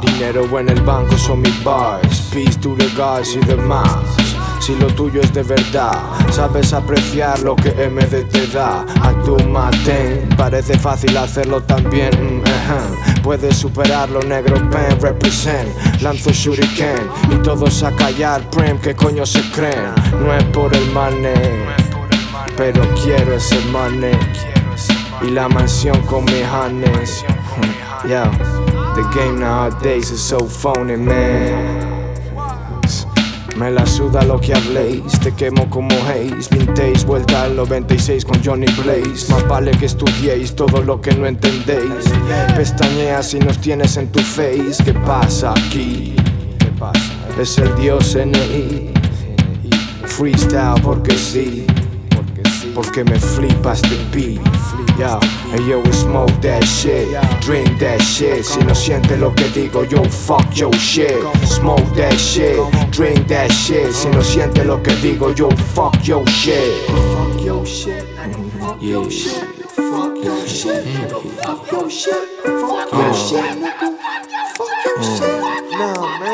dinero en el banco son mis bars, peace to the gods y demás. Si lo tuyo es de verdad, sabes apreciar lo que MD te da. A tu maten, parece fácil hacerlo también. mm, ajá. Puedes superarlo, negro pen, represent. Lanzo shuriken y todos a callar, prem, ¿qué coño se creen? No es por el money, pero quiero ese money. Y la mansión con mis honey. Yo, the game nowadays is so phony, man. Me la suda lo que habléis, te quemo como Haze Vintage, vuelta al 96 con Johnny Blaze. Más vale que estudiéis todo lo que no entendéis. Pestañeas y nos tienes en tu face. ¿Qué pasa aquí? ¿Qué pasa? Es el dios NI Freestyle porque sí. Porque me flipas de beat Yo, hey yo, we smoke that shit Drink that shit. Si no sientes lo que digo, yo fuck your shit. Smoke that shit Drink that shit. Si no sientes lo que digo, yo fuck your shit. Fuck your shit Fuck your shit Fuck your shit Fuck your shit Fuck your shit Fuck your shit No, man, Uh,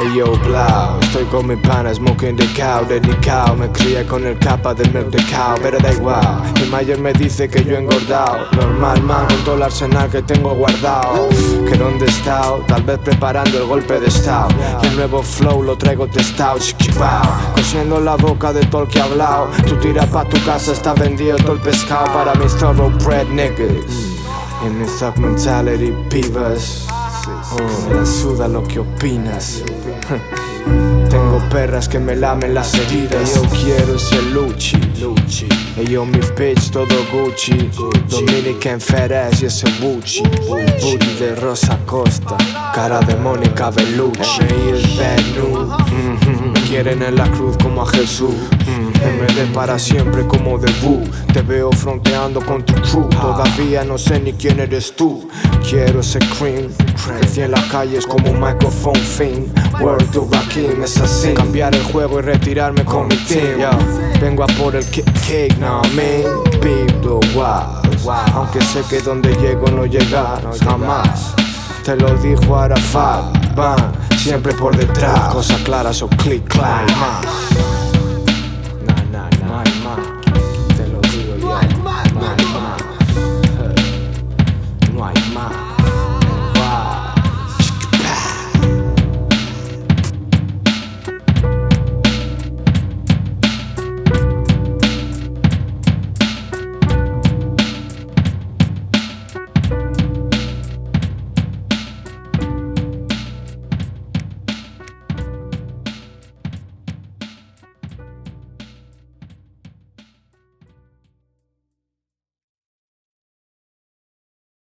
Ey yo, blau, estoy con mi pana smoking the cow, dedicado Me crié con el capa del milk de cow, pero da igual Mi mayor me dice que yo he engordado Normal, man, con todo el arsenal que tengo guardado Que dónde he estado, tal vez preparando el golpe de estado. Y el nuevo flow lo traigo testado, chiquipao Cosiendo la boca de todo el que ha hablado Tú tiras pa' tu casa, está vendido todo el pescado. Para mis thoroughbred niggas. En mi thug mentality, pibas. Oh, me la suda lo que opinas. Tengo perras que me lamen las heridas. Yo quiero ser Luchi. Y yo mi bitch todo Gucci. Dominican ass y ese Gucci. Booty de Rosa Costa. Cara de Mónica Bellucci. News. Mhm. Me quieren en la cruz como a Jesús. MD para siempre como debut. Te veo fronteando con tu crew. Todavía no sé ni quién eres tú. Quiero ese cream. Crecí en las calles como un microphone fin. Word to Rakim es así. Cambiar el juego y retirarme con mi team. Vengo a por el kick, cake, no me Big. Aunque sé que donde llego no llegar jamás. Te lo dijo Arafat, van siempre por detrás. Cosas claras o click, clack más.